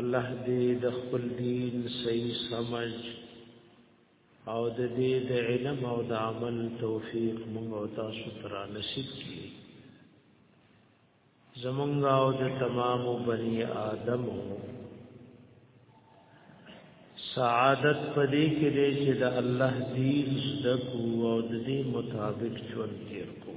الله دې د خپل دین صحیح سمج او د دې د علم او د عمل توفیق موږ او تاسو ته نصیب کړي زمونږ او د تمام بنی آدم سعادت پدې کې دې چې د الله دین زده کو او د دې مطابق ژوند تیر کو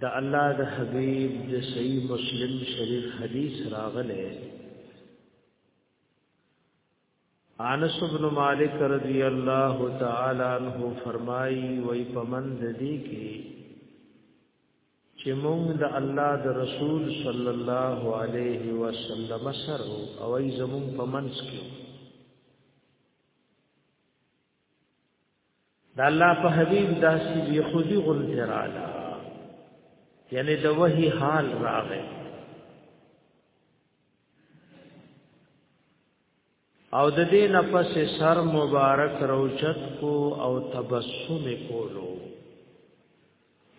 د الله د حبيب د صحیح مسلم شریف حدیث راغله انس بن مالک رضی الله تعالی عنہ فرمایي وای پمن د دې کې چې موږ د الله د رسول صلی الله علیه وسلم سره او ای زمون پمنس کې دا الله په حبيب داسې يهودي غونډه رااله یعنی د وحي حال راغی او د دې نفس سر مبارک روچت کو او تبسم کولو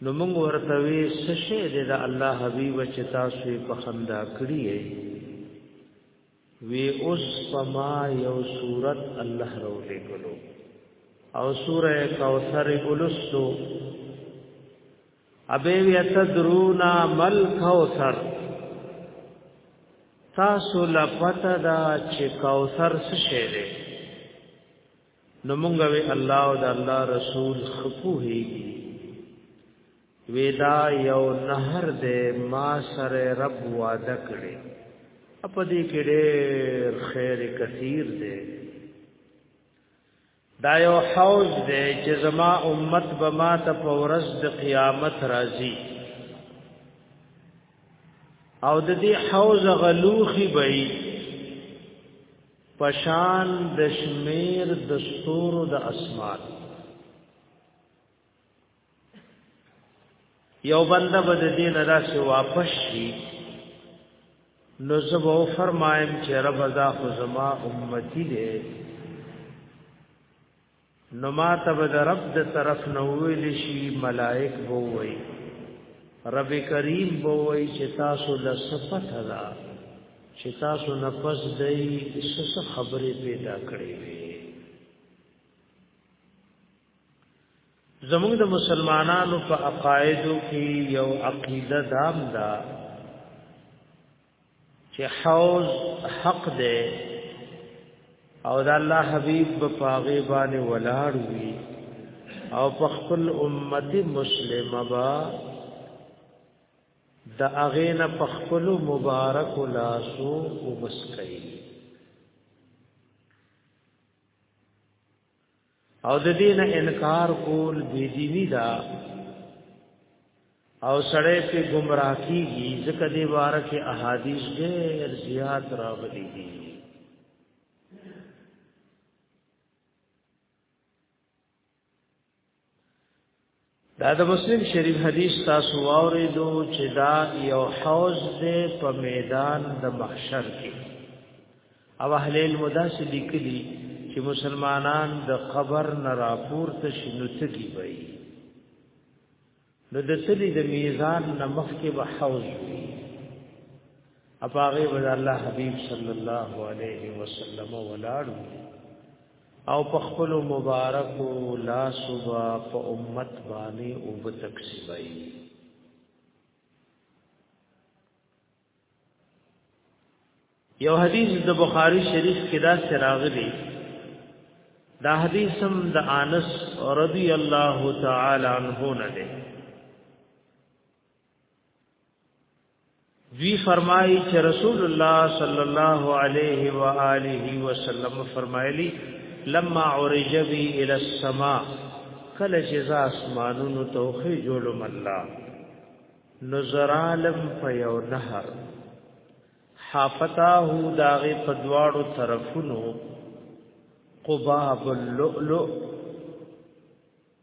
نو موږ ورته وی سشه دې د الله حبیب چې تاسو په خندا کړی وی اوس سما یو صورت الله رو لګلو او سوره کوثر ولستو ابي ويتدرونا مل کوثر تاسو لپته دا چې کوثر څه شی دی نو مونږ وی الله او د الله رسول خپوهیږي ودا یو نهر دې ما سره رب وعده کړې اپ دې کې ډېر خیر کثیر دې دا یو حوض دې چې زما امت به ما ته پورز د قیامت راځي او د دې حوض غلوخي به پشان د شمیر د ستورو د اسمان یو بنده بد دین را سي واپس شي نو زبو فرمایم چې رب ذا خو زما امتی دی نو ما ته به د رب د طرف نه ویل شي ملائک بو وي رب کریم بو وي چې تاسو له صفت دا چې تاسو نه پس دی سس خبرې پیدا کړې وي زموږ د مسلمانانو په عقایدو کې یو عقیده دام دا چې حوض حق دی او د الله حبيب په پاغه باندې ولاړ وي او په خپل امت مسلمه با د اغینا په خپل مبارک لاسو وبسکئ او د دین انکار کول بی دینی دا او سړی په گمراه کیږي ځکه دی واره کې احادیث ډېر زیات راغلي دي دا د مسلم شریف حدیث تاسو واورېدو چې دا یو حوض دی په میدان د محشر کې او اهل المداس لیکلي چې مسلمانان د قبر نه راپور ته شنو تګي وي نو د سړي د میزان نمخ کې به حوض وي اپاغه ود الله حبيب صلی الله علیه وسلم ولاړو او په خپل مبارک لا صبا په امت باندې او په تقسیمای یو حدیث د بخاری شریف کې دا سراغلی دا حدیث هم د انس رضی الله تعالی عنہ نه دی دوی فرمایي چې رسول الله صلی الله علیه و آله وسلم فرمایلی لما عرج بی الى السماء کله چې ز اسمانونو توخی جوړم الله نظر عالم په یو نهر حافتاه داغه په دواړو طرفونو قباب اللؤلؤ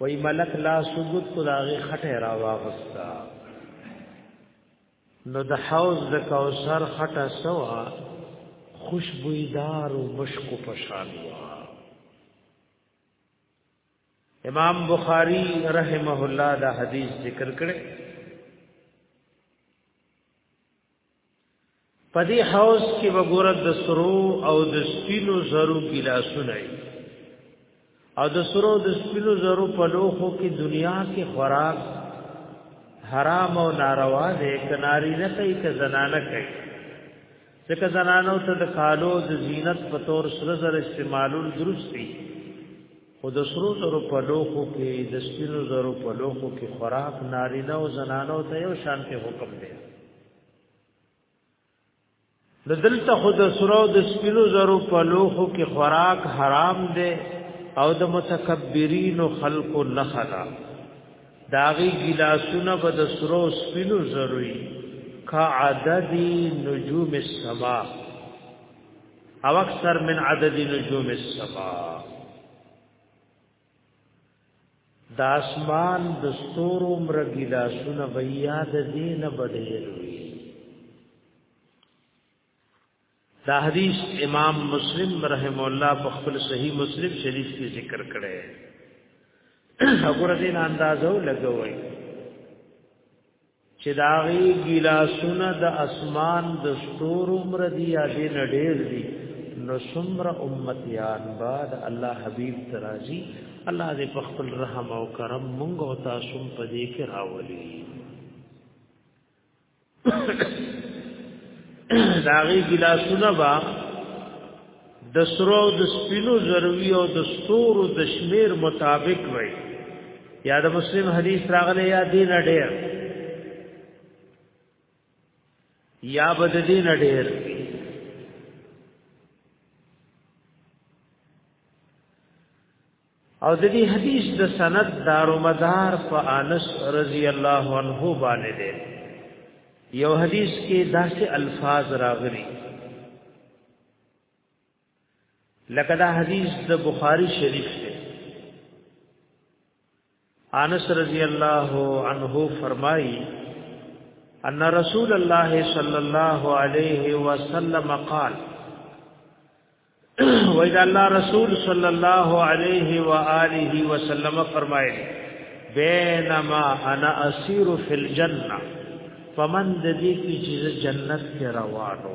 وای ملک لا سجود کو داغه خټه را واغستا نو د حوض د کوثر خټه سوا خوشبویدار او مشکو پشان وا امام بخاری رحمه الله دا حدیث ذکر کړي په دې حوض کې وګوره د سرو او د سپینو زرو ګلاسونه او د سرو د سپینو زرو په لوخو کې دنیا کې خوراک حرام او ناروا دی کناری نه کوي که زنانه کوي ځکه زنانو ته د کالو د زینت په تور سره زر استعمالول درست دي خو د سرو زرو په لوخو کې د سپینو زرو په لوخو کې خوراک نارینه او زنانو ته یو شان کې حکم دی د دلته خود سرو د سپینو زرو په لوخو کې خوراک حرام دی او د متکبرین خلقو نخلا داغي ګلاسونه په د سرو سپینو زروي کا عدد نجوم السما او اکثر من عدد نجوم السما د اسمان د ستورو مرګی لاسونه به یاد دې نه بډېر وي دا حدیث امام مسلم رحم الله په خپل صحیح مسلم شریف کې ذکر کړی وګوره دې اندازو لګوي چې داغي ګلاسونه د اسمان د ستور عمر دی یا دې نډیر دی نو سمر امتیان بعد الله حبیب ترازی الله دې په خپل رحم او کرم مونږ او تاسو په دې کې راولي داغي ګلاسونه با د سرو د سپینو زروی او د ستورو د شمیر مطابق وای یا د مسلم حدیث راغلی یا دین ډیر یا بد دین ډیر او د دې حدیث د سند دارو مدار په انس رضی الله عنه باندې دی یو حدیث کې داسې الفاظ راغلي لکه دا حدیث د بخاری شریف دی انس رضی الله عنه فرمایي ان رسول الله صلی الله علیه وسلم قال وإذ الله رسول صلی الله علیه و آله وسلم فرمایلی بینما انا اسیر فی الجنه فمن د دې کی چې جنت کې روانو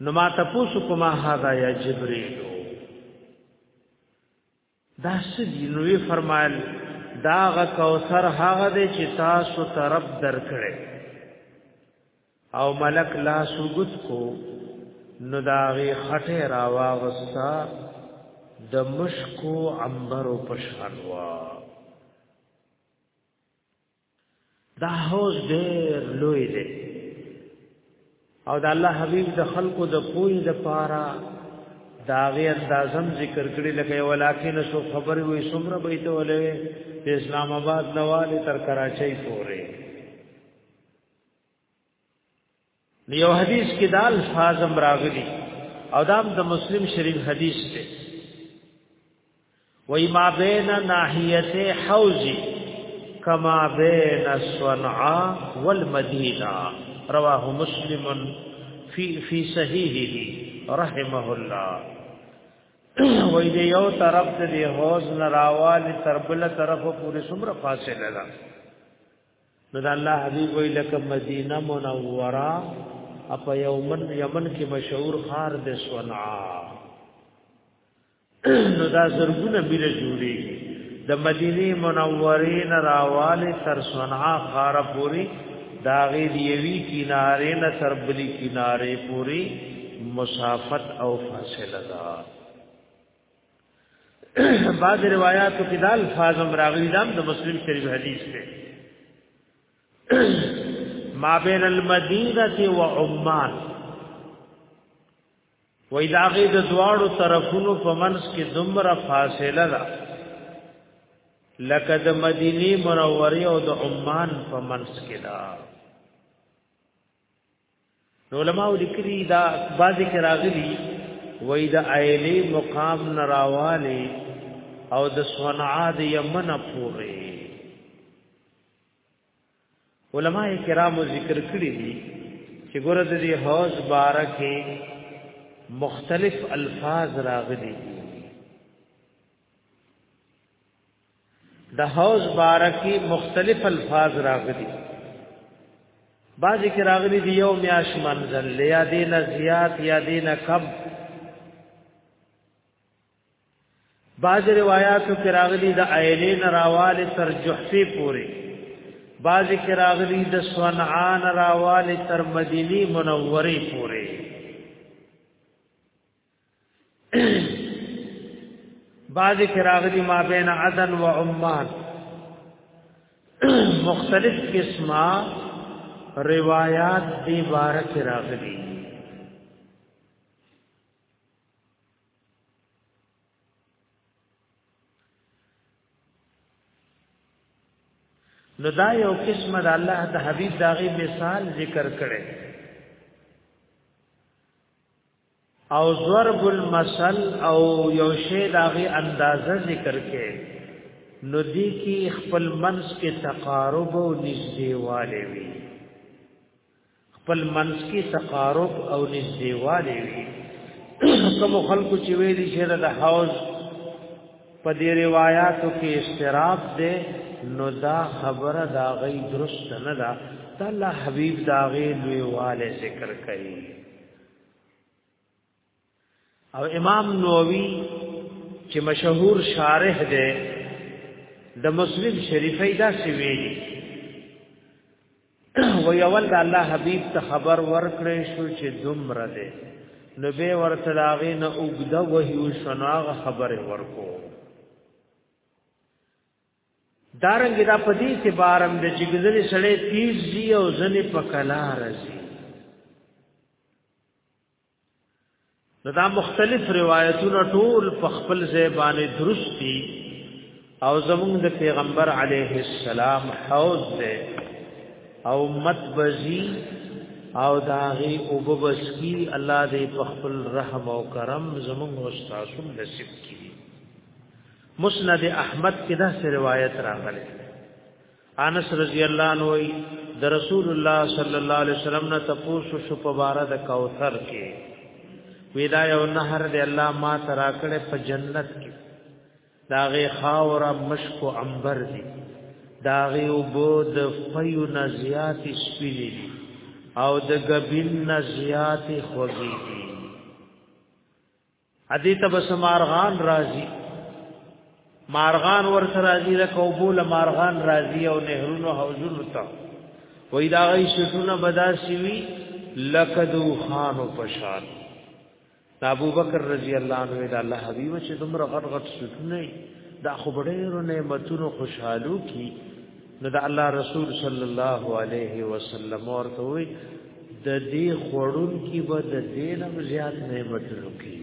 نو ما تاسو کومه هاذا یا جبرئیل دا سدی نو یې فرمایل دا غ کوثر هغه دې چې تاسو طرف درکړي او ملک لا سوګت کو نو دا غي خټه راواغستا د مشکو عنبر او پشان وا دا حوض ډېر لوی دی او د الله حبيب د خلقو د پوي د پاره دا غي اندازم ذکر کړي لکه ولکن سو خبر وي سمره بيته ولوي د اسلام آباد نواله تر کراچۍ پورې یو حدیث کې د الفاظ راغلي او دام د مسلم شریف حدیث دی وای ما بین ناحیت حوزی کما بین صنعا والمدینه رواه مسلم فی فی صحیحه رحمه الله وای دی یو طرف ته دی حوز نراوال تر بل طرف پورې څومره فاصله ده نو دا الله حبیب وی لکه مدینه منوره اپ یومن یمن کې مشهور خار د صنعا نو دا زرګونه بیل جوړي د مدینه منوره نه راواله تر صنعا خار پوری دا غي دیوی کیناره نه تر بلی کیناره پوری مسافت او فاصله ده بعض روایاتو کې دا الفاظ هم راغلي دام د مسلم شریف حدیث دی ما بین المدینه و عمان و اذا غي د دواړو طرفونو په منځ کې دومره فاصله ده لکه د مدینه منوره او د عمان په منځ کې ده نو علماء لیکلي دا بعضی کې راغلي وای د عائلی مقام نراواله او د صنعا د یمن پورې علماء کرامو ذکر کړی دي چې ګوره د دې حوض بارکه مختلف الفاظ راغلي دي د حوض بارکی مختلف الفاظ راغلي بعضی کې راغلي دی یو میاش منزل یا دین زیات یا دین کم بعض روایاتو کې راغلي د عینین راواله تر جحفی پوری بعض کې راغلي د صنعان راواله تر مدینی منوره پوری بعض کراغلی ما بین عدن و عمان مختلف قسمه روایات دی بارک راغلی نو دا یو قسم د الله د حبیب داغي مثال ذکر کړي او ضرب المثل او یو شی داغه اندازه ذکر کې نو دی کی خپل منس کې تقارب او نږدې والے وی خپل منس کې تقارب او نږدې والے وی کوم خلکو چې ویلي چې د حوض په دې روایتو کې استراب ده نو دا خبره دا غي درست نه ده تعالی حبيب دا غي لوی والے ذکر کوي او امام نووي چې مشهور شارح دی د مسلم شریفه دا سی ویلي و یول د الله حبیب ته خبر ورکړې شو چې دومره ده نو به ورته لاغې نه اوګده وحیو شناغ خبره ورکو دارنګ دا په دې اعتبارم د چې ګزلې سړې تیز دی او ځنې په کلا راځي دا مختلف روایتونه ټول په خپل ځای باندې درست دي او زمونږ د پیغمبر علیه السلام حوض دی او مت بزی او داغي او ببسکی الله دې په خپل رحم او کرم زمونږ استادوم نصیب کړي مسند احمد کې دا سه روایت راغلی انس رضی الله عنه وی د رسول الله صلی الله علیه وسلم نه تاسو شو په بار د کوثر کې ویدا یو نهر دی الله ما ترا کړه په جنت کې داغه خاور مشک او عنبر دی داغه او بود فیو نزیات سپیلی دی او د غبین نزیات خوږی دی ادي ته بس مارغان راضي مارغان ور سره راضي لکه او بول مارغان راضي او نهرونو حوزونو ته وای دا غي شتونه بدا سیوی لکه دو خانو پشان ابو بکر رضی الله عنه دا الله حبیب چې دومره غټ غټ شتونه دا خو ډېرو نعمتونو خوشحالو کی نو د الله رسول صلی الله علیه وسلم ورته وی د دې خړون کی به د دینم زیات نعمت لوکي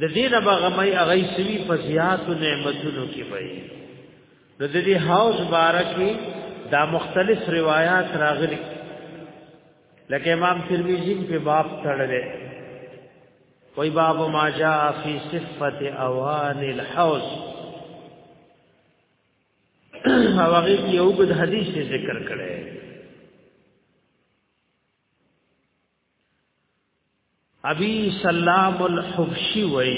د دینه بغمای اغی سوی په زیات نعمتونو کې وي د دې حوض بارکی دا مختلف روایت راغلي لکه امام ترمذی په باب تړلې وی باب ما جاء فی صفت اوان الحوض او هغه کې یو بد حدیث ذکر کړي ابي سلام الحبشي وای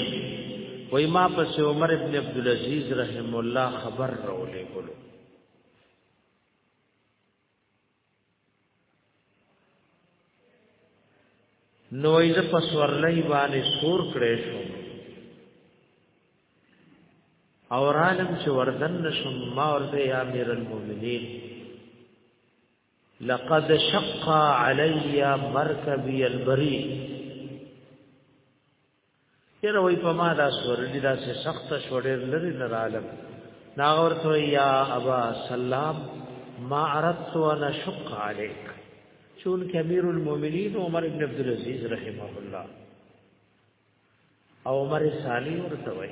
وای ما پس عمر ابن عبد العزيز رحم الله خبر راولې ګلو نو ایز په سورلای باندې سور کړې شو او عالم چې وردن نشم ما ورته یا امیر المؤمنین لقد شق علی مرکبی البری چیرې وای په ما دا سورلی دا سه سخت شوړې لري نه عالم نا ورته یا ابا سلام ما اردت ان شق عليك چون کبیر المؤمنین عمر ابن عبد العزيز رحمه الله او عمر ثانی ورته وای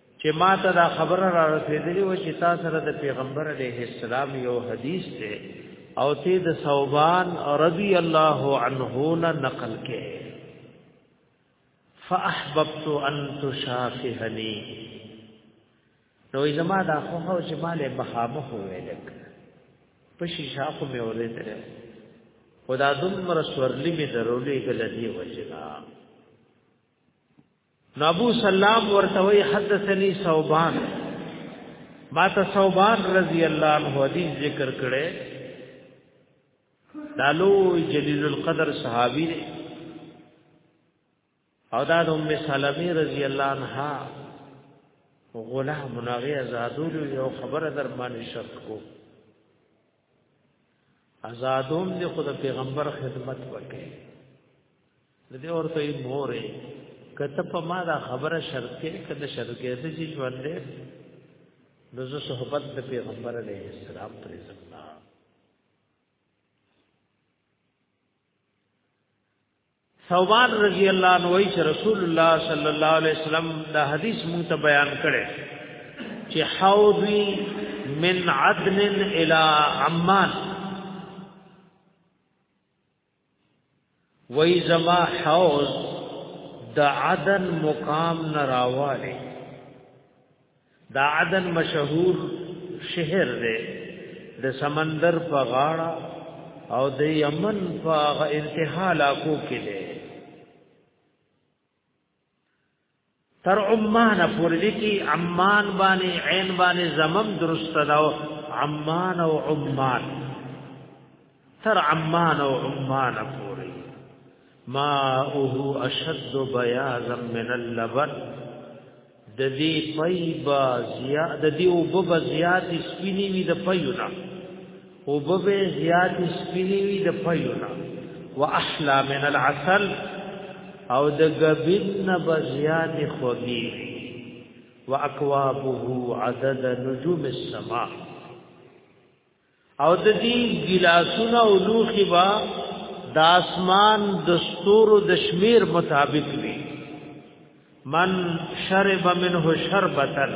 چې ما ته دا خبره را رسېدلې و چې تا سره د پیغمبر علیه السلام یو حدیث دی او ته د ثوبان رضی الله عنه نه نقل کې فاحببت ان تشافهني نو زما دا خو هو چې مالې مخامخ ویلک په شیشه خو مې ورېدل خدا دومره سورلی مې درولې ګلدی وجنا نو ابو سلام ورته وی حدثني ثوبان ما ته ثوبان رضی الله عنه حدیث ذکر کړي دالو جلیل القدر صحابي دی او دا د ام سلمې رضی الله عنها غلام ناغي آزادول یو خبره در باندې شرط کو آزادوم دې خود پیغمبر خدمت وکړي دې ورته یې مورې کته په ما دا خبره شرط کې کده شرط کې دې چې ژوند دې نزو صحبت د پیغمبر علیه السلام پر زمنا ثوبان رضی الله عنه وی چې رسول الله صلی الله علیه وسلم دا حدیث مونږ ته بیان کړي چې حوضی من عدن الى عمان وای زما حوض د عدن مقام نراواله دا عدن مشهور شهر دی د سمندر په غاړه او د یمن په انتها لاکو کې دی تر عمان پورې لیکي عمان باندې عین باندې زمم درست دا عمان او عمان تر عمان او عمان پورې ما اوه اشد بياضا من اللبن د دې پي با زیاد د دې او بب زیات سپینی وي د پيونه او به زیات سپینی وی د پيونا واحلا من العسل او د غبن نه بزیات خوږی واکوابه عدد نجوم السماء او د دې ګلاسونه او لوخي با د اسمان د ستورو د شمیر مطابق وي من شرب منه شربتن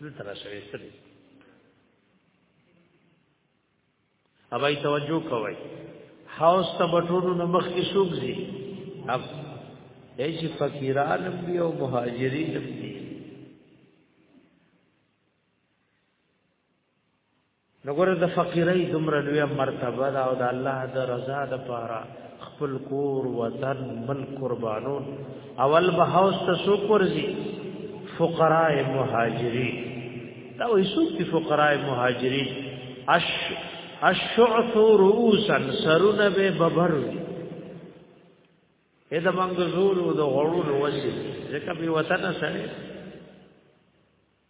دلته راشوي سره اوبای توجه کوي هاوس ته بټونو نه مخ کې شوق زی اب ایش فقیران دی او مهاجرین دی نګور د فقیرای دومره لوی مرتبه دا او د الله د رضا د پاره خپل کور وطن ملک قربانون اول به هاوس ته سو قرضی فقراء مهاجرین دا وې سو کی فقراء مهاجرین اش الشعث رؤوسا سرونه به ببر اې د منګزولو د غړو وسی ځکه به وطن سره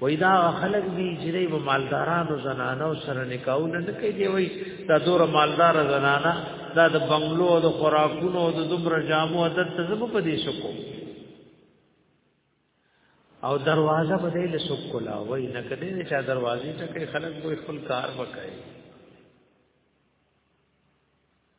وای دا خلک دی چې د مالدارانو زنانو سره نکاحونه نه کوي دی وای دا دور مالدار زنانه دا د بنگلو د خوراکونو د دومره جامو عادت ته زب په دې شکو او دروازه په دې له شک کولا وای نه کدی نه چا دروازې ته کوي خلک وای خپل کار وکړي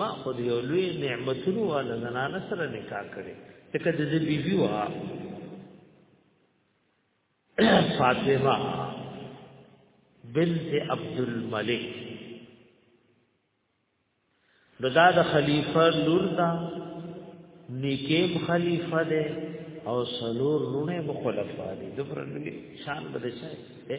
ما خود یو لوی نعمتونو والا زنانه سره نکاح کړي لکه د دې بیبي وا فاطمه بنت عبد الملک دغه د خلیفہ نور دا نیکیم خلیفہ ده او سلور رونه مخلفه دي دبر شان بده شي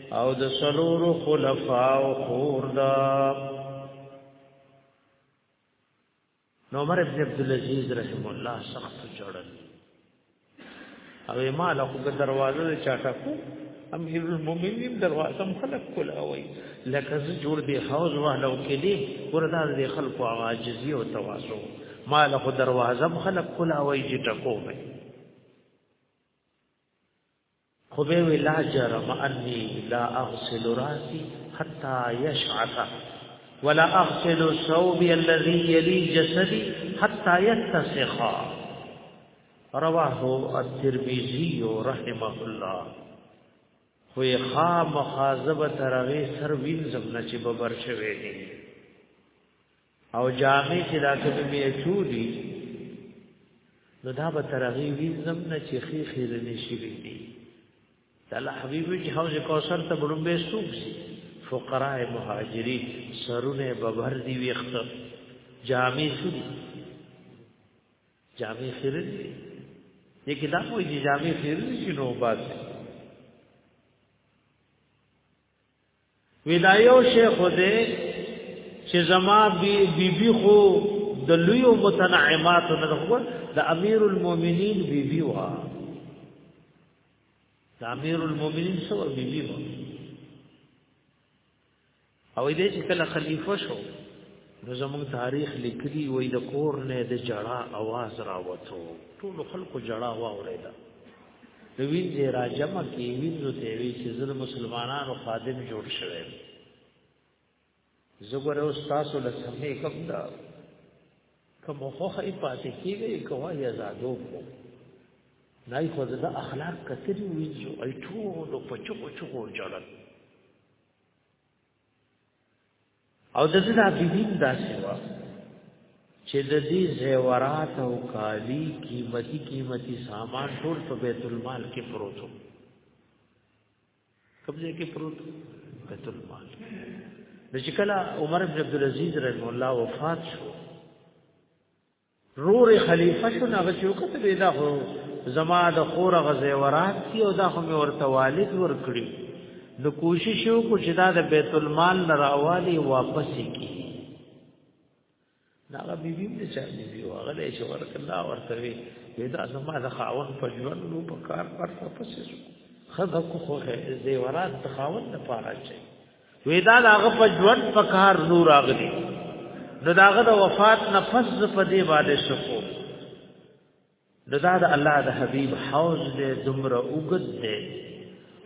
او د سلور خلفاء او خور دا نو عمر ابن عبد العزيز رحم الله سخت جوړل او ما له کو دروازه چاټه کو امیر المؤمنین دروازه خلق کولاوي لکه زه جوړ دی حوض وهلو کې دی وردا دې خلکو عاجزي او تواضع ما له دروازه خلق کولاوي چې ټکو مې خو به وی لا جرم انی لا اغسل راسی حتا یشعث ولا اغسل ثوبی الذی یلی جسدی حتا یتسخ رواه الترمذی رحمه الله خو یې خام خازبه ترغه سر وینځم نه چې ببر شوی دی او جامع چې دا کوم می چودي نو دا به ترغي وینځم نه چې خې خې نه شي ویني تعالی حبیب چې حوض کوثر ته بړمبه سوق شي فقراء مهاجری سرونه ببر دی ویخت جامع سودي جامع خیر دی لیکن دا کوئی جامع خیر دی چې نو باسه ودایو شیخ دې چې زما بی بی بی خو د لوی متنعمات نه خو د امیر المؤمنین بی بی وا د امیر المؤمنین سو بی بی وا او دې چې کله خلیفہ شو نو زموږ تاریخ لیکلی وای د کور نه د جړه आवाज راوته ټول خلکو جړه واوریدا نو وینځه را جمع کی وینځو ته وی چې زر مسلمانانو خادم جوړ شوی زګور او تاسو له سمې کوم دا کوم خو خې پاتې کیږي کوي آزادو کو نه خو دا اخلاق کتلی وینځو ای ټول په چوکو چوکو جوړل او د دې د عابدین داسې و چې د دې زیورات او کالی قیمتي قیمتي سامان ټول په بیت المال کې پروت و کوم ځای کې پروت بیت المال د شکل عمر بن عبد العزيز رحم الله وفات شو رور خلیفہ شو نه غچو کته به دا خو زما د خور غزیورات کی او دا خو می ورته والد ور کړی نو کوشش یو کو چې دا د بیت المال نه راوالی واپس کی دا غبی بیم نه چا دی بی واغله چې ورته الله ورته وی دا زما د خاون په ژوند نو په کار پر واپس شو خذ کو خو زیورات د خاون نه پاره چي ودا داغه په ژوند په کار نور اغلی نو داغه د وفات نه پس په دې باندې شکو نو دا د الله د حبيب حوض دې دمر اوګد دې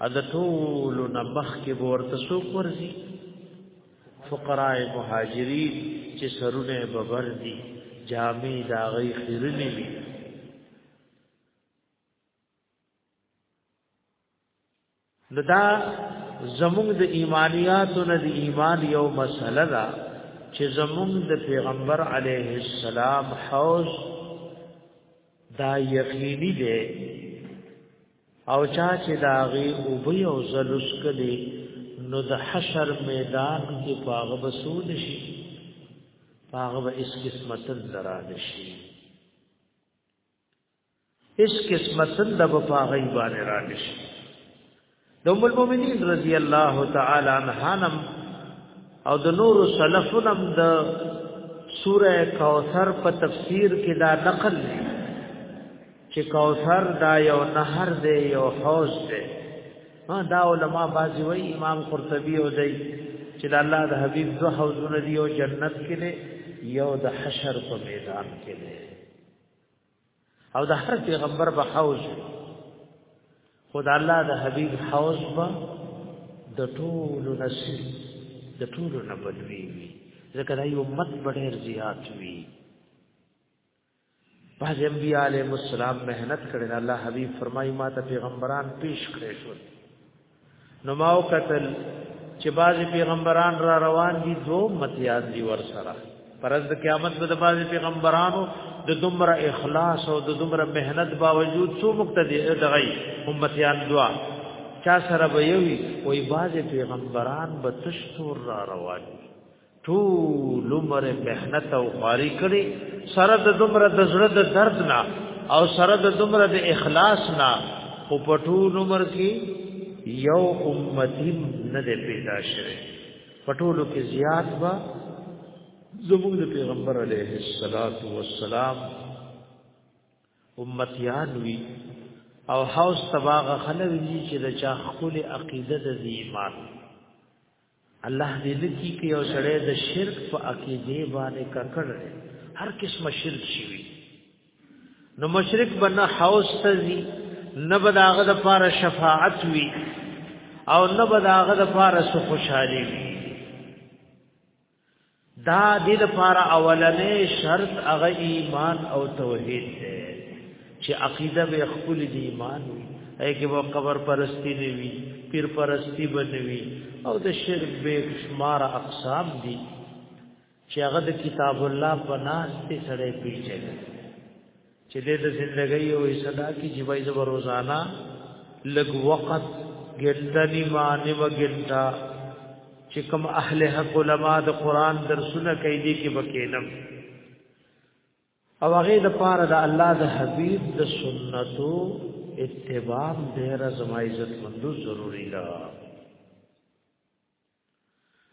ا د ټول نه مخ کې ورته سو ورزي فقراء مهاجرين چې سرونه ببر دي جامې داغي خيرنې وي نو دا زمونږ د ایمانیاتو نه د ایمان یو مسله ده چې زمونږ د پیغمبر علیه السلام حوض دا یقیني دی او چا چې دا غي او به یو زلوس کړي نو د حشر میدان کې پاغه بسود شي پاغه به اس قسمت درانه شي اس قسمه سند په پاغي باندې رانش د ام المؤمنین رضی الله تعالی عنها نم او د نور سلفنم د سوره کوثر په تفسیر کې دا نقل دی چې کوثر دا یو نهر دی یو حوض دی ها دا علما بازی وای امام قرطبی او دی چې د الله د حبیب دو حوضونه دی او جنت کې دی یو د حشر په میدان کې دی او د هر پیغمبر به حوض خدا الله د حبیب حوض به د ټول نسی د ټول نه بدوي وي ځکه دا یو مت ډېر زیات وي باز انبیاء علیہ السلام مهنت کړي الله حبیب فرمایي ما ته پیغمبران پیش کړي شو نو ماو قتل چې باز پیغمبران را روان دي دو متیاز دي ور سره پرز د قیامت به د باز پیغمبرانو د دومره اخلاص او د دومره مهنت باوجود څو مقتدی دغی امتیان دعا چا سره به یوي وای باز پیغمبران به تشتور را روان دي ټول عمر مهنت او خواري کړي سره د دومره د زړه د درد نه او سره د دومره د اخلاص نه او په ټول عمر کې یو امتی نه دی پیدا شوی په ټولو کې زیات با زموږ د پیغمبر علیه الصلاۃ والسلام امتیان وی او حوس تباغه خلوی چې د چا خپل عقیده د ایمان الله دې لکی کې او سره د شرک په عقیده باندې ککړ هر قسم شرک شي نو مشرک بنا حوس تزي نه بداغه د پاره شفاعت وي او نه بداغه د پاره سو خوشحالي وي دا د دې لپاره اولنې شرط هغه ایمان او توحید دی چې عقیده به خپل دی ایمان وي اې کې به قبر پرستی نه وي پیر پرستی به نه وي او د شرک به شمار اقسام دي چې هغه د کتاب الله په ناس ته سره پیچل چې د زندګۍ او صدا کې چې وای زو روزانا لګ وخت ګنټه نیمه نیمه ګنټه چې کوم اهل حق علما د قران درسونه کوي دي کې بکینم او هغه د پاره د الله د حبیب د سنتو اتباع ډیر زما عزت مندو ضروری ده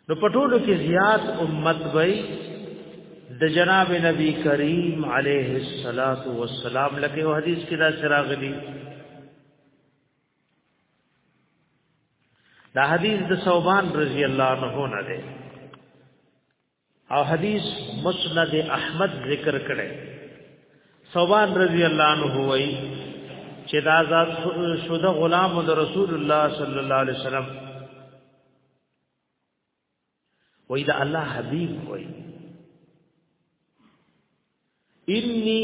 نو پټولو کې زیات امت وای د جناب نبی کریم علیه الصلاۃ والسلام لکه او حدیث کې دا سراغلی دا حدیث د صوبان رضی الله عنه نه دی او حدیث مسند احمد ذکر کړي ثوبان رضی الله عنه وای چې دا آزاد شوه غلام د رسول الله صلی الله علیه وسلم وای دا الله حبیب وای انی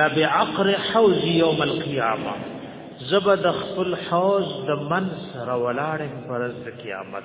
لبعقر حوز یوم القیامه زبد خپل حوز د من سره ولاړم پرز قیامت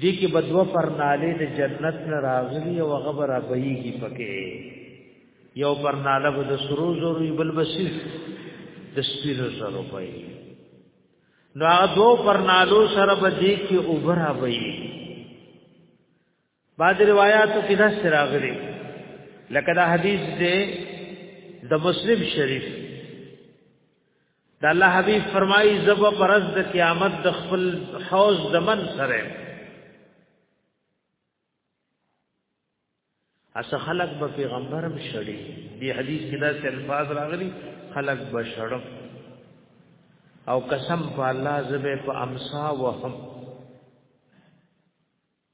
دې کې بدو پر ناله د جنت نه راغلي او هغه به را بهيږي پکې یو پر ناله به د سرو زرو بل بسیف د سپینو زرو پي نو هغه دو پر نالو سره به دې کې اوبرا بهيږي بعض روایتو کې دا سره راغلي لکه دا حدیث دې د مسلم شریف د الله حبيب فرمایي زب پرز د قیامت د خپل حوض دمن سره اس خلق به پیغمبرم شړي دی حدیث کې دا الفاظ راغلي خلق به شړم او قسم په الله زبه په امسا وهم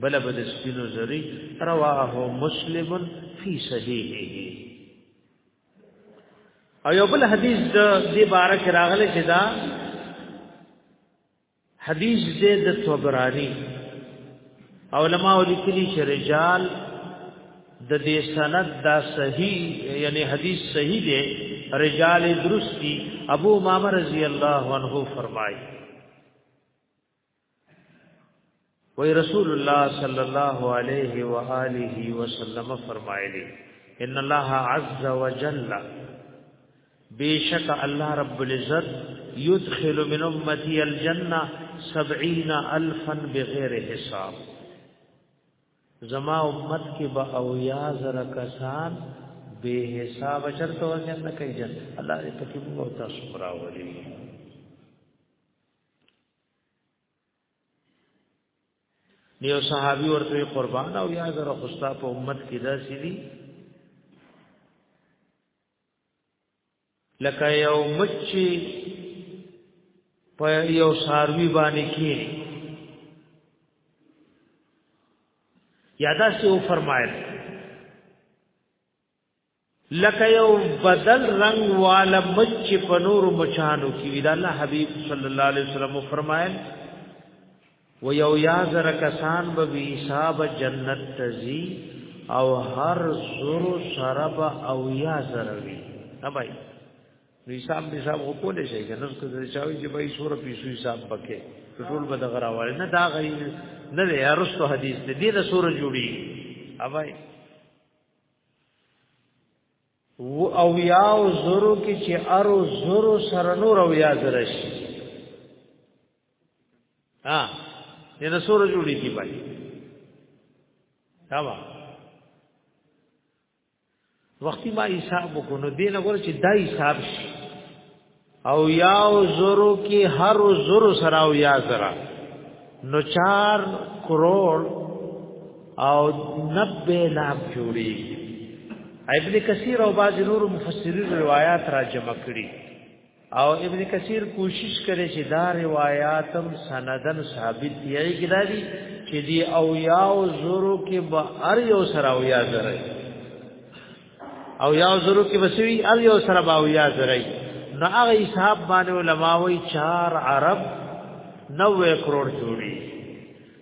بل بل سپینو زری رواه مسلم فی صحیحه او یو بل حدیث د دې باره کې راغلی چې دا حدیث دې د طبرانی علماء لیکلي چې رجال د دې سند دا صحیح یعنی حدیث صحیح دی رجال درستی ابو امام رضی الله عنه فرمایي وی رسول الله صلی الله علیه و آله وسلم فرمایلی ان الله عز وجل بیشک الله رب العزت يدخل من امتي الجنه 70000 بغیر حساب زما امت کې به او یا زر کسان به حساب چرته ورنه نه کوي جن الله دې پکې موږ تاسو راوړي نیو صحابي ورته قربان او یا زره خوستا په امت کې داسې دي لکه یو مچي په یو ساروی باندې کې یادا سے او فرمایل لکه یو بدل رنگ والا مچ په نور مچانو کې وی دا الله حبیب صلی الله علیه وسلم فرمایل و یو یا زر کسان به بی حساب جنت تزي او هر زر سرب او یا زر وی نه بای نو حساب به حساب وکول شي کنه نو څه چاوي چې بای سور پیسو حساب پکې ټول به دغرا وای نه دا غي نه دی ارستو حدیث دی د سور جوړي اوبای و او یا او زرو کې چې ارو زرو سره نور او یا زرش ها دې د سور جوړی کی پای دا وا وختي ما حساب کو نو دې نه ګور چې دا حساب شي او یاو زرو کی هر زرو سره او یا زرا نو 4 کروڑ او 90 لاکھ جوړي ابن کثیر او باز نور مفسرین روایت را جمع کړي او ابن کثیر کوشش کړي چې دا روایت هم سندن ثابت دی چې دا دي چې دی او یاو زرو کې به ار یو سره او یا زره او یو زرو کې وسوي ار یو سره باو یا زرای نو هغه حساب باندې علما وی 4 عرب 90 کروڑ جوړي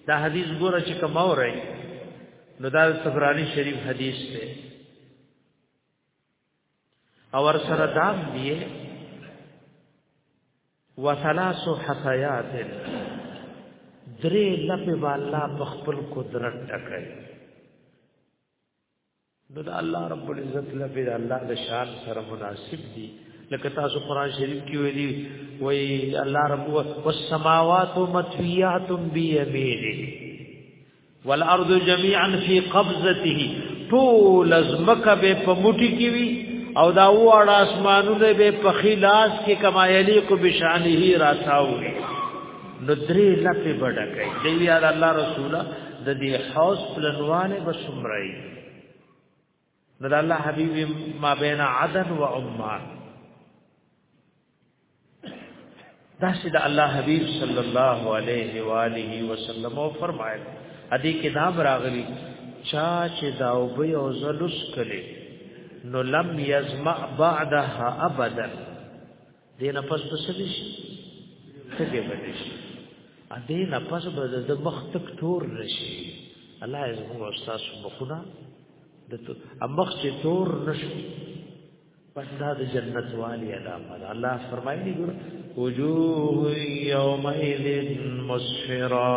دا حدیث ګوره چې کماو رہی نو دا صبرانی شریف حدیث ته او ور سره دام دی وثلاث حسیات درې لپه والا بخپل قدرت ټکړي نو دا الله رب العزت لپاره دا الله د شان سره مناسب دي لکه تاسو قران شریف کې ویلي وای الله رب والسماوات مطویات بیمینه والارض جميعا في قبضته طول ازمکه به په موټي کې وي او دا وړه اسمانونه به په خلاص کې کما یلیق بشانه راتاوي نو درې لپې بډه کوي دی وی الله رسوله د دې حوس پلنوانه بسمرای نو د الله حبیب ما بین عدن و عمان دا چې د الله حبیب صلی الله علیه و آله وسلم او فرمایل ادي کې دا براغلی چا چې دا او به او زلس کړي نو لم یزمع بعدها ابدا دینه پس په سړي شي څنګه باندې شي ا دینه پس به د مخ تک تور نشي الله یې زموږ استاد مخونه د مخ چې تور نشي پس دا د جنت والی علامه ده الله فرمایلی ګور وجوه یومئذ مسفرا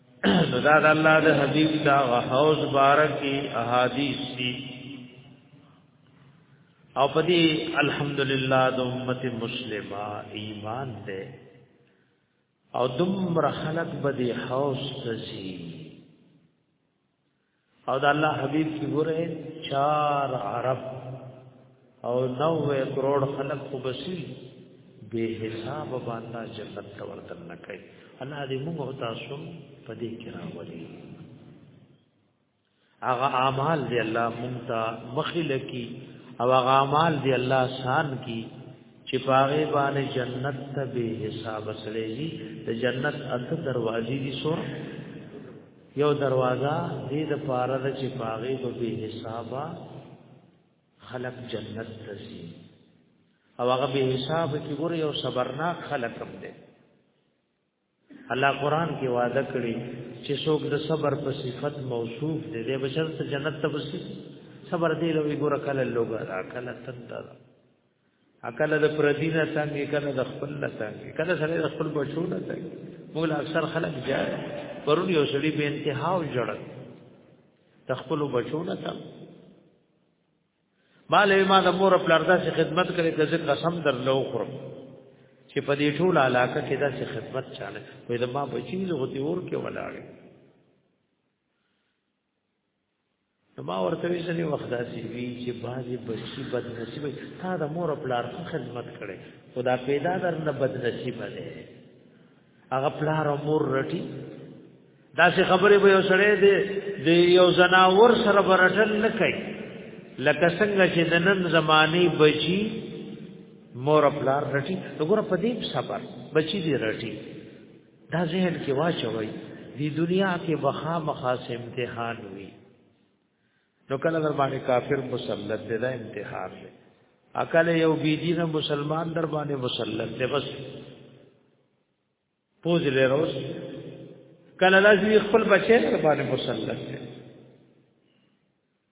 نو دا د الله د حبيب دا حوض بارکی احادیث دي او پدې الحمدلله د امت مسلمه ایمان ده او دمر خلق بدی حوض تزي او د الله حبيب چې ګوره چار عرب او 90 کروڑ خلق خو بسی به حساب باندې جنت ته ورته نه کوي الله دې موږ او تاسو په دې کې راولي هغه اعمال دې الله موږ ته مخل کی او هغه اعمال دې الله شان کی چې پاغه باندې جنت ته به حساب سره دي د جنت اته دروازې دي سور یو دروازه دې د پاره د چې پاغي په به حسابا خلق جنت تسی او هغه به حساب کې ګور یو صبرناک خلق هم دی الله قران کې وعده کړی چې څوک د صبر په صفت موصوف دی د بشر ته جنت ته وسی صبر دی لوي ګور کله لوګا کله تنده اکل د پردی نه څنګه کله د خپل نه څنګه کله سره د خپل بچو نه څنګه موږ اکثر خلک جا پرون یو سړي به انتها او جړل د خپل بچو نه څنګه مال ما د مور خپل اردا سي خدمت کړي د ځکه قسم درلو خورم چې په دې ټول علاقه کې دا سي خدمت چاله وې د ما بچی له غوتی اور کې ولاړې نو ما ورته وی ځنی وخت داسې وی چې بعضی بچی بد نصیب تا د مور پلار خدمت کړي خدا پیدا در نه بد نصیب دی هغه پلار او مور رټي داسې خبرې به یو سره دی د یو زناور سره برټل نه کوي لکه څنګه چې د نن زماني بچی مور پلار رټي وګوره په دې صبر بچی دی رټي دا ذهن کې واچوي دی دنیا کې بخا مخاص امتحان وي نو کله در باندې کافر مسلط دی دا امتحان دی اکل یو بی دین مسلمان در باندې مسلط دی بس پوز لې روز کله لازم خپل بچی در باندې مسلط دی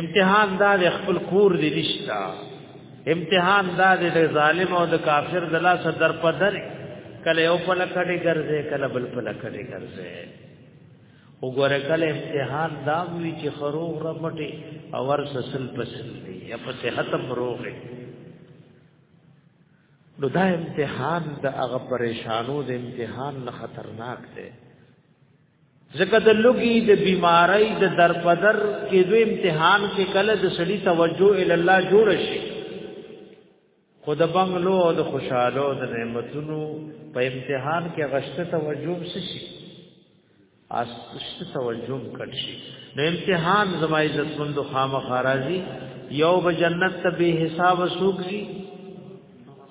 امتحان دا د خپل کور دی نشتا امتحان دا د ظالم او د کافر د لاس در پدر کله یو په لکړې ګرځي کله بل په لکړې ګرځي وګوره کله امتحان دا وی چې خروغ رمټي او ور سسل پسل دی یا په صحت مروغه نو دا امتحان د هغه پریشانو د امتحان نه خطرناک دی ځکه د لوګي د بیماری د درپدر کې دوی امتحان کې کله د سړي توجه ال الله جوړ شي خود بنگلو او د خوشاله او د نعمتونو په امتحان کې غشته توجه شي اس توجه کړ شي نو امتحان زما عزت مند خامخ راضي یو به جنت ته به حساب سوق شي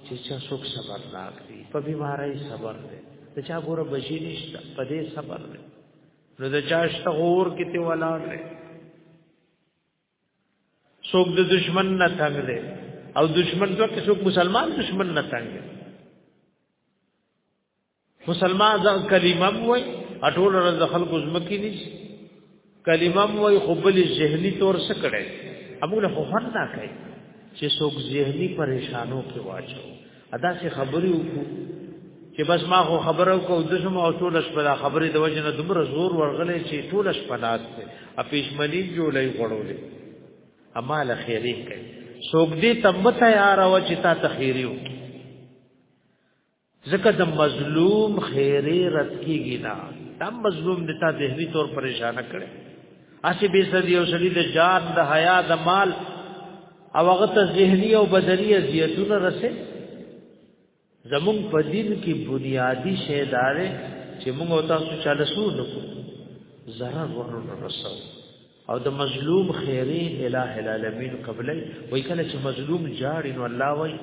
چې څه سوق صبر راکړي په بیماری صبر دی ته چا ګوره بجې نشته په دې صبر دی نو د چا شته غور کې ته ولاړ دی څوک د دشمن نه تنګ دی او دشمن دوه کې څوک مسلمان دشمن نه تنګ دی مسلمان ځان کلمه وای اټول رز خلکو زمکی نشي کلمه مو خو بل ذهني تور څه کړي ابو له خو فن نه کوي چې څوک ذهني پریشانو کې واچو ادا سي خبرې وکړو چې بس ما خو خبرو کو د شم او ټول شپه دا خبرې د وجه نه دومره زور ورغلې چې ټول شپه ناس ته اپیش ملي جوړې غړولې اما له خیرې کوي څوک دې تمبته یار او چې تا تخیریو ځکه د مظلوم خیره رد کیږي نه دا مظلوم د تا دهلی تور پریشان کړي اسی به سړي او سړي د جان د حیا د مال او هغه ته ذهني او بدني اذیتونه رسي زمون په دین کې بنیادی شی دار چې موږ تاسو چاله سو نکو zarar ورنه رسو او د مظلوم خیره الہ العالمین قبلې وای کله چې مظلوم جاړي نو الله وای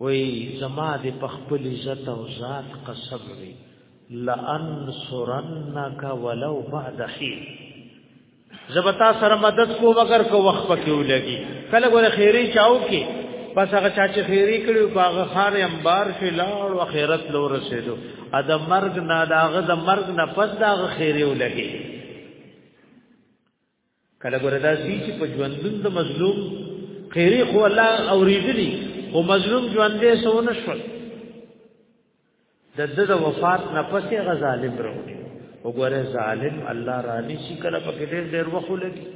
وای زما د پخپل عزت او ذات قسم وی لانصرنک ولو بعد حين زبتا سره مدد کو مگر کو وخت پکې ولګي کله ګوره خیره چاو کې بس هغه چا چې خیری کړي او هغه خار انبار شي لاړ او خیرت لور رسیدو ا د مرګ نه داغه د مرګ نه پس داغه خیری ولګي کله ګوردا سي چې په ژوندون د مظلوم خیری خو الله اوریدلی او مظلوم ژوندې سونه شول د د د وفات نه پسې غ ظالم وروړي وګوره ظالم الله رانی شي کله په کې ډېر ډېر وخت لګي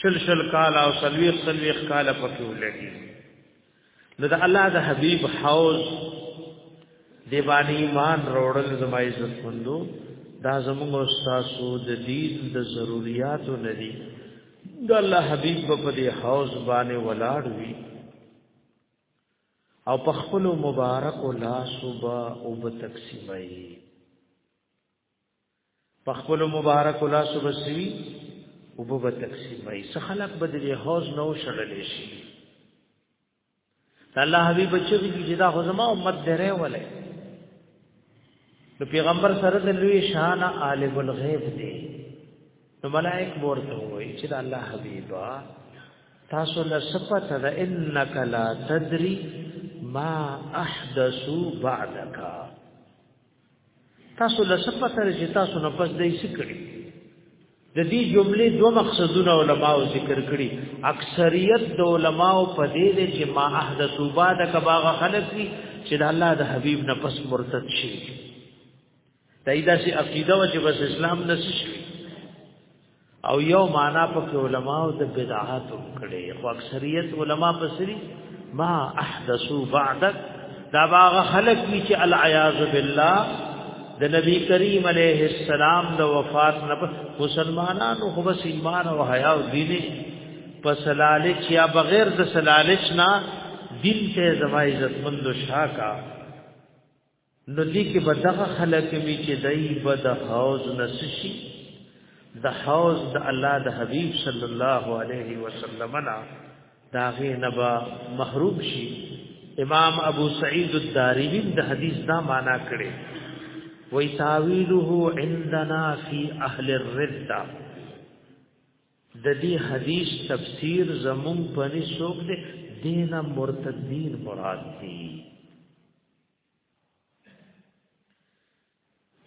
شل شل کال او سلويخ سلويخ کال په کې لګي نو د الله د حبيب حوض دی باندې ایمان وروړل زما عزت مندو دا زموږ استادو د دین د ضرورتو ندي د الله حبيب په دې حوض باندې ولاړ وي او په خپل مبارک او لا صبح او به تقسیمای په خپل مبارک الله سبحانه او به تقسیم وي څه خلق به دې حوض نو شړل شي الله حبيب چې دې دا خزما امت درې ولې نو پیغمبر سره د لوی شان عالم الغیب دی نو ملائک ورته وایي چې الله حبيبا تاسو له صفات د انک لا تدری ما احدثو بعدک تاسو لسه پته لري چې تاسو نه پس دای څه کړی د دې جملې دوه مقصدونه علماو ذکر کړي اکثریت د علماو په دې دي چې ما احدثو بعد کباغه خلق دي چې د الله د حبیب نه پس مرتد شي دایدا سي عقیده و چې بس اسلام نشي او یو معنا په علماء او د بدعات کړي خو اکثریت علما په سری ما احدثو بعدک دا باغ خلق کی چې العیاذ بالله د نبی کریم علیه السلام د وفات نه مسلمانانو خو بس ایمان او حیا او دین په سلالچ یا بغیر د سلالچ نه دین ته زما عزت مند شاکا نو دې کې به دغه خلک وي چې دای به د حوض نسشي د حوض د الله د حبيب صلی الله علیه وسلم نه داغه نبا محروم شي امام ابو سعید الدارمی د حدیث دا معنا کړي وی تاویله عندنا فی اهل الرده د دې حدیث تفسیر زمون پني شوق دې دینه مرتدین مراد دي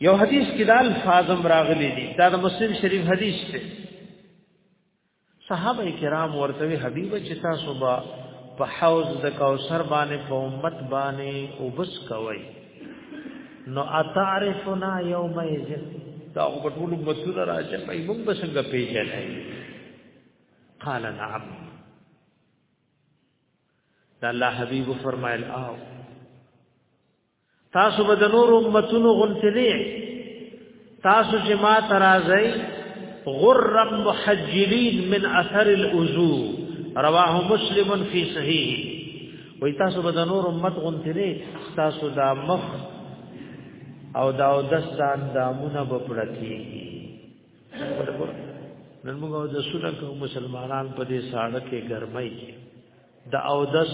یو حدیث کې دال فاظم راغلی دی دا د مسلم شریف حدیث دی صحابه کرام ورته حبیب چې تاسو با په حوض د کوثر باندې په امت باندې وبس کوي نو اتعرفنا یوم یذ دا په ټول مسوره راځي په موږ به څنګه پیژنې قال نعم دا الله حبیب فرمایل او تاسو به د نور امتونو غنتلی تاسو چې ما ترازی غرم محجلین من اثر الوضو رواه مسلم فی صحیح وی تاسو به د نور امت غنتلی تاسو دا مخ او دا او دستان دامونه بپړکی نن موږ د سونه کوم مسلمانان په دې ساړه کې ګرمۍ کې د اودس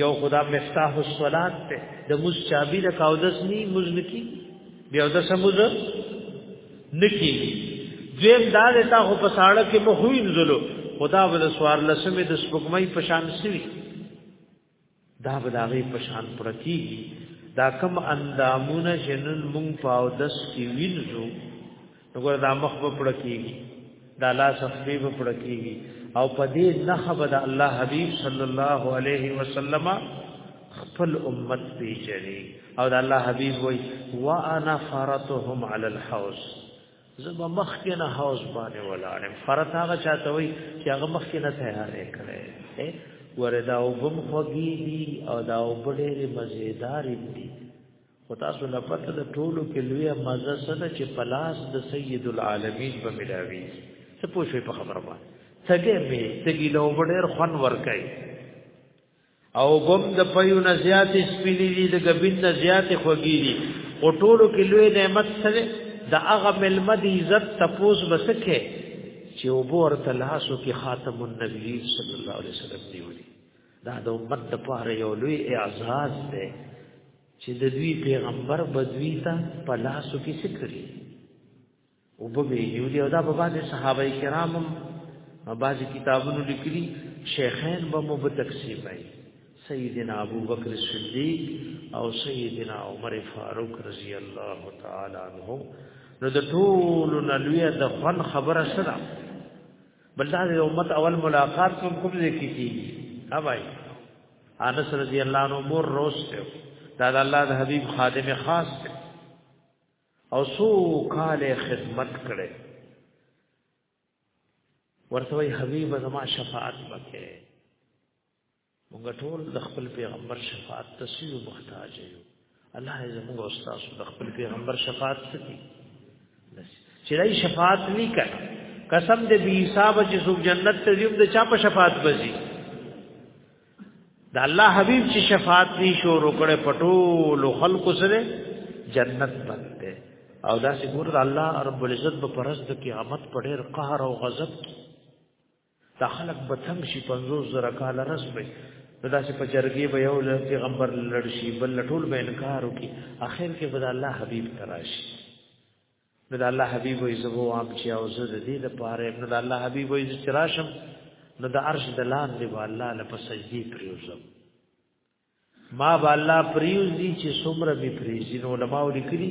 یو خدا مفتاح الصلات ته د مز چابی د اودس نی مز نکی بیا اودس مز نکی دیم دا لتا خو په ساړه کې مخوین زلو خدا ول سوار لسمه د سپګمۍ پشان سوي دا به دا غي پشان پرتی دا کم اندامونه جنن مونږ پاو دس کی وینځو وګور دا مخ په پړکیږي دا لاس خپې په پړکیږي او په دې نخب د الله حبیب صلی الله علیه وسلم خپل امت پیچري او د الله حبیب وای وانا فرتهم علی الحوض زما مخکې نه حوض باندې ولاړم فرت هغه چاته وي چې هغه مخکې نه تیارې کړي وردا وبم خوږي دي او دا وبډې مزیدار دي خو تاسو نه پته د ټولو کې لوی مزه سره چې پلاس د سید العالمین په ملاوي څه پوښې په خبره باندې څنګه به تګي له وبډې خون ورکای او ګم د پيو نه زیات سپیلی دي د غبین نه زیات خوږی دي او ټولو کې لوی نعمت سره د هغه ملمد عزت تپوس بسکه چې وبور تلاسو کې خاتم النبی صلی الله علیه وسلم دی وی دا د امت لپاره یو لوی اعزاز دی چې د دوی پیغمبر بدوی ته پلاسو کې سکري او به یو دی او دا په باندې صحابه کرام هم بعضی کتابونو لیکلي شیخین به مو به تقسیم وي سیدنا ابو بکر صدیق او سیدنا عمر فاروق رضی الله تعالی عنہ نو د ټول نلوی د خن خبره سره بل دا د امت اول ملاقات کوم کوم ځای کې کیږي ها بھائی انس رضی الله عنه مور روز ته دا د الله د حبیب خادم خاص ته او سو کال خدمت کړي ورته وی حبیب زما شفاعت وکړي موږ ټول د خپل پیغمبر شفاعت ته سیو محتاج یو الله دې موږ او تاسو د خپل پیغمبر شفاعت سکی چې دای شفاعت نه کړ قسم دې بي حساب چې څوک جنت ته ځي د چا په شفاعت بزي دا الله حبیب چې شفاعت دی شو رکړې پټول خلق سره جنت بنته او دا چې ګور الله رب العزت په پرز د قیامت په ډېر قهر او غضب کې دا خلق به تم شي 50 زره کال رسمي دا چې په جرګي به یو پیغمبر لړشي بل ټول به انکار وکي اخر کې به الله حبیب تراشي نو د الله حبيب وي زه وام چې او زه د دې لپاره نو د الله حبيب وي چې راشم نو د عرش د لاندې به الله له په سجدي پریوزم ما به الله پریوزي چې څومره به پریزي نو علماء لیکلي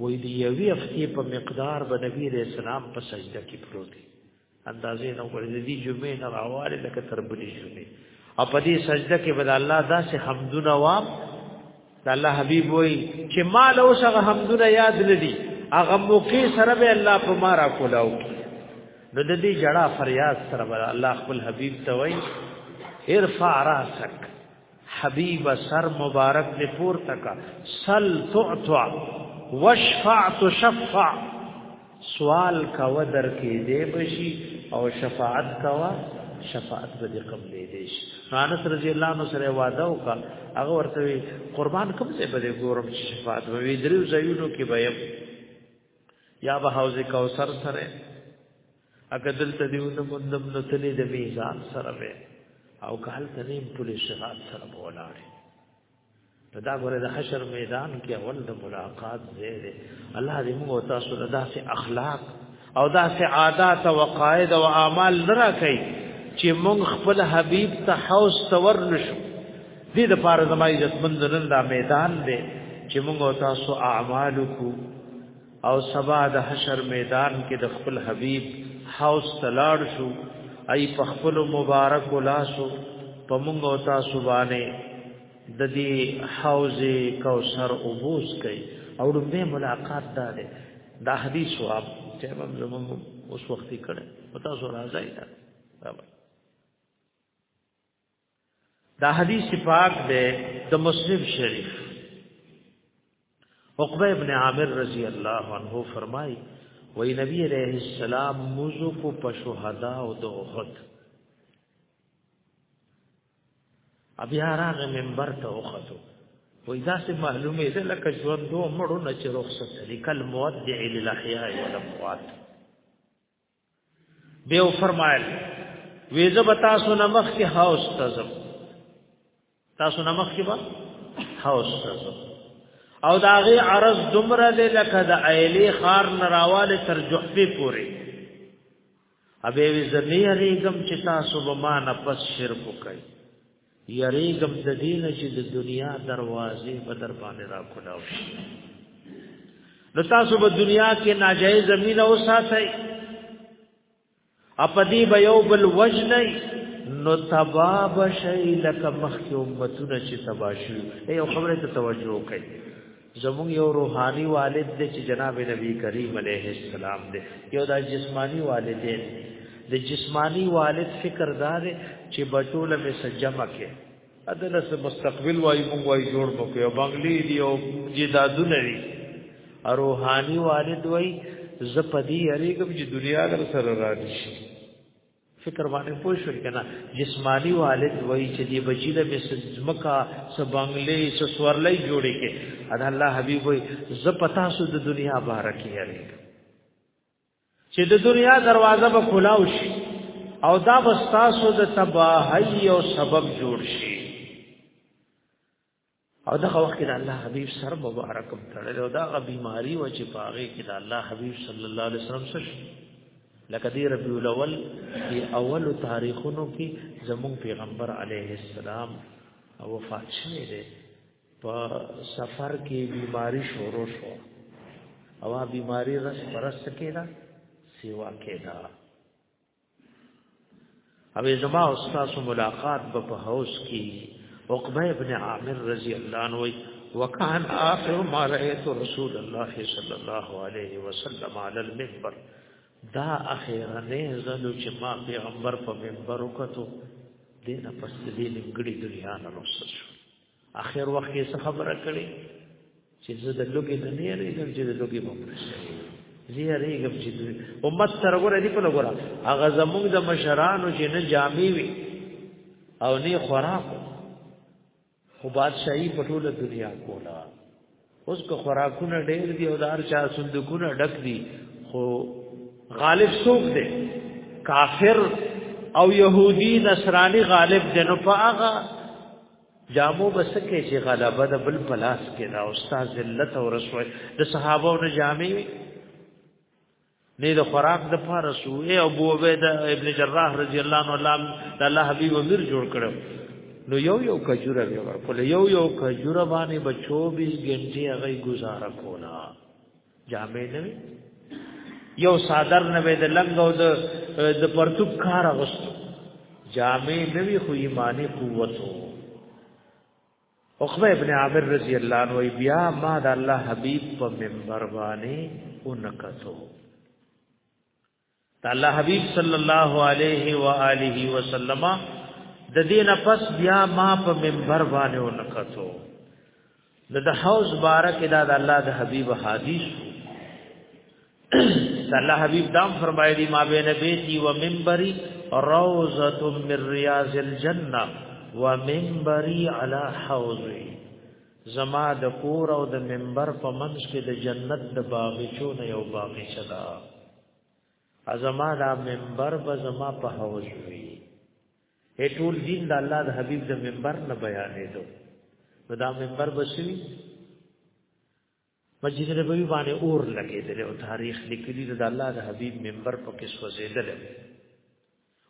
وې دی یوې هفته په مقدار به نبی رسول الله په سجده کې پروت دی اندازې نو کړې دې جمعې نه راواله لکه تر بلې جمعې او په دې سجده کې بد الله داسې حمدونه وام د الله حبيب وای چې ما له اوسه حمدونه یاد لدی هغه موقع سره به الله په ما را کولاو نو د دې جړه فریاد سره بد الله خپل حبيب ته وای ارفع راسک حبیب سر مبارک دې پور تکا سل تعطع وشفع تشفع سوال کا ودر کې دې بشي او شفاعت کوا شفاعت به دې قبلې دې شي انس رضی الله عنه سره وعده وکړه هغه ورته قربان کوم څه به دې ګورم چې شفاعت به وی درو زینو کې به یا به حوض کوثر سره اګه دلته دیو ته مندم نو تلې د میزان سره به او کال تنیم پولیس شغال سره بولاړي نو دا غره د حشر میدان کې اول د ملاقات ځای دی الله دې موږ تاسو له داسې اخلاق او داسې عادات او قواعد او اعمال نه راکړي چې موږ خپل حبيب ته حوس تور نشو دې د پاره زمای عزت مند نن دا میدان دی چې موږ تاسو اعمال کو او سبا د حشر میدان کې د خپل حبیب حوض تلاړ شو ای په خپل مبارک لاسو په مونږ او تاسو باندې د دې حوض کوثر اوبوس کوي او د ملاقات دا ده دا حدیث واب چې موږ زموږ اوس وختي کړه پتا سو راځي دا دا حدیث پاک دی د مسلم شریف عقبه ابن عامر رضی الله عنه فرمایي وای نبی علیہ السلام موزو کو پشهدا او د احد بیا راغ منبر ته وختو وای دا سه معلومه ده لکه ژوند دوه مړو نه چې رخصت لیکل مودع للاحیاء والاموات دیو فرمایل ویزه به تاسو نه مخ کې هاوس تزم تاسو نه مخ کې به هاوس تزم او دا غي عرض دمره دې لکه د ایلی خار نراواله تر جحفه پوري ابه وی زنی علیکم چې تاسو به ما نه پس شرک کوي یریګم د دین چې د دنیا دروازې په در باندې را کولاو شي نو تاسو په دنیا کې ناجایز زمينه وساتئ اپدی به یو بل وجنئ نو تباب شي لکه مخکې امتونه چې تباشي یو خبره ته توجه وکړئ زمون یو روحانی والد دی چې جناب نبی کریم علیه السلام دی یو دا جسمانی والد دی د جسمانی والد فکر دار چې بټول به سجمه کې ادله سه مستقبل وای مونږ وای جوړ بکو یو بنگلی دی او جدادونه دی روحانی والد وای زپدی اړیګم چې دنیا در سره راځي فکر باندې پوه شو کنه جسمانی والد وای چې دی بچی له مسمکا سبنګلې سسورلې جوړې کې ادا الله حبیب وای ز پتا سو د دنیا بارکه یې چې د دنیا دروازه به کلاو شي او دا بستاسو د تباہی او سبب جوړ شي او دغه وخت د الله حبيب سر مبارک هم تړل او دغه بیماری و چې پاغه کې د الله حبيب صلی الله علیه وسلم سره لکه دی ربیع الاول دی اول تاریخونو کې زمون پیغمبر علیه السلام او وفات شوه دی په سفر کې بیماری شروع شو او بیماری رس پرس کېدا سیوا کېدا او زما او تاسو ملاقات به په هوس کې عقبه ابن عامر رضی الله عنه وی وکان اخر ما رأيت رسول الله صلی الله علیه وسلم علی المنبر دا اخیرا نه زلو چې ما پیغمبر په منبر وکړو دینه پس دې لنګړي دنیا نه رسول شو اخر وخت یې څه خبره کړې چې زه د لوګي نه نه ریږم چې د لوګي په مرسته زه ریږم چې دوی امت سره ګوره دې په لګوره هغه زموږ د مشرانو چې نه جامې وي او نه خوراک خو بادشاہي په ټوله دنیا کوله اوس که خوراکونه ډېر دي او دار چا صندوقونه ډک دي خو غالب څوک دی کافر او يهودي نصراني غالب دی نو په هغه جامو بسکه چې غلبه د بل پلاس کې دا استاد ذلت او رسوي د صحابو نه جامې نه د خوراک د پاره سو اے ابو عبیده ابن جراح رضی الله عنه لام د الله حبیب امیر جوړ کړو نو یو یو کجوره به ورکول یو یو کجوره باندې بچو به ګنجي هغه گزاره کولا جامې نه یو صادر نه وې د لنګ او د د پرتوب کار غوست جامې نه وی خو ایماني قوت وو عقبه ابن عامر رضی الله عنه وی بیا ما د الله حبیب په منبر باندې اونکتو د الله حبیب صلی الله علیه و آله وسلم د دینه پس بیا ما په منبر باندې اونکتو د حوض بارک دا د الله د حبیب حدیث الله حبیب دام فرمایلی ما بین بیتی و منبری روزه من ریاض الجنه و منبری علی حوضی زما د کور او د منبر په منځ کې د جنت د باغچو نه یو باغچه ده ازما دا منبر به زما په حوض وي هي ټول دین د الله د حبیب د منبر نه بیانې دو نو دا منبر بشوي مسجد نبوي باندې اور لګېدل او تاریخ لیکلی د الله د حبيب منبر په کې سوځېدل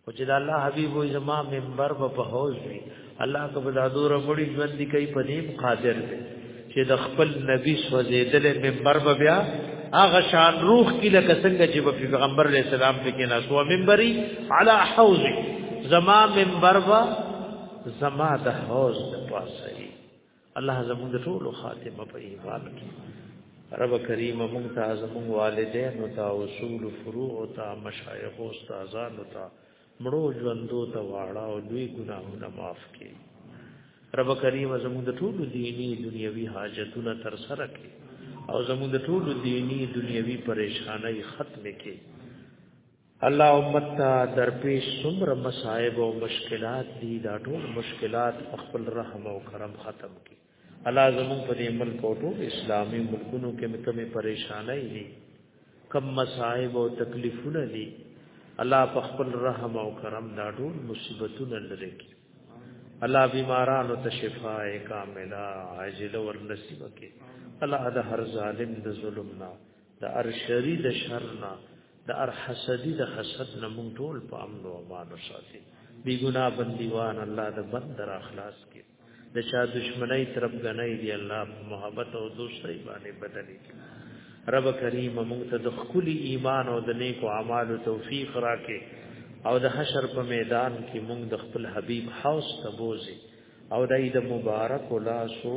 او چې د الله حبيب وې زما منبر په حوض وي الله کو بدا دور مړي ژوند دی کوي په دې قادر دی چې د خپل نبی سوځېدل منبر به بیا هغه شان روح کې لکه څنګه چې په پیغمبر علی السلام په کې ناس او منبري علی حوض زما منبر وا زما د حوض د پاسه الله زموږ ټول خاتمه په ایمان کې رب کریم موږ ته زموږ والدین او تا اصول فروع او تا مشایخ او استادان او تا مړو ژوندو ته واړه او دوی ګناهونه معاف کړي رب کریم زموږ د ټول دینی دنیوي حاجتونه تر سره کړي او زموږ د ټول دینی دنیوي پریشانای ختم کړي الله امت ته درپیش څومره مصائب او مشکلات دي دا ټول مشکلات خپل رحم او کرم ختم کړي الله زمون په دې ملک او ټول اسلامي ملکونو کې کومې پریشانای دي کم مصائب او تکلیفونه دي الله په خپل رحم او کرم دا ټول مصیبتونه لري کړي الله بیمارانو ته شفاء کامله عاجله ورنصیب کړي الله د هر ظالم د ظلم نه د ارشری د شرنا د ارحسدی د حسد نه مونږ ټول په امن او امان وساتي بی ګنا بندیوان الله د بندر اخلاص کې د چا دشمنی طرف غنۍ دی الله محبت او دوستۍ باندې بدلې کې رب کریم مونږ ته د خپل ایمان او د نیکو اعمالو توفیق راکې او د حشر په میدان کې مونږ د خپل حبیب حوس ته بوزي او دای د مبارک لاسو